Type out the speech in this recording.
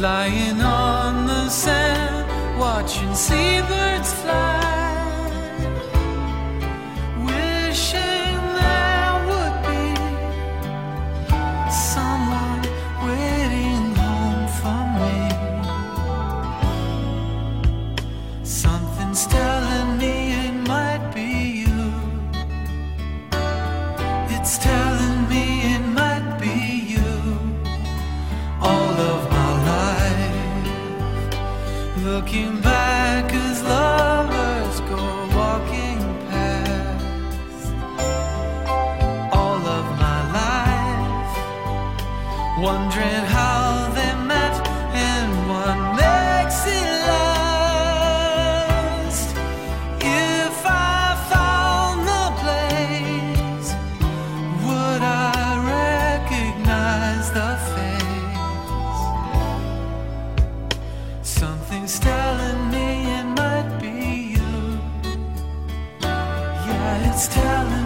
lying on the sand, watching seabirds fly. wondering how they met and what makes it last. If I found the place, would I recognize the face? Something's telling me it might be you. Yeah, it's telling.